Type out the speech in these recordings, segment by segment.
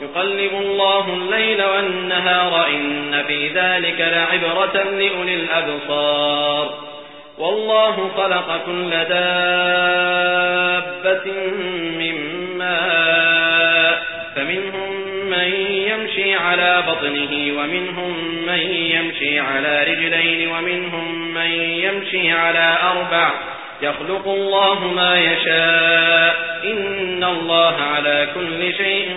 يقلب الله الليل والنهار إن في ذلك لعبرة لأولي الأبصار. والله خلق كل دابة من ماء فمنهم من يمشي على بطنه ومنهم من يمشي على رجلين ومنهم من يمشي على أربع. يخلق الله ما يشاء إن الله على كل شيء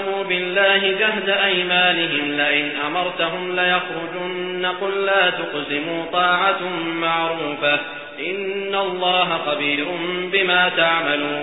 وأقسموا بالله جهد أيمانهم لئن أمرتهم ليخرجن. قل لا تقسموا طاعة معروفة. إن الله خبير بما تعملون.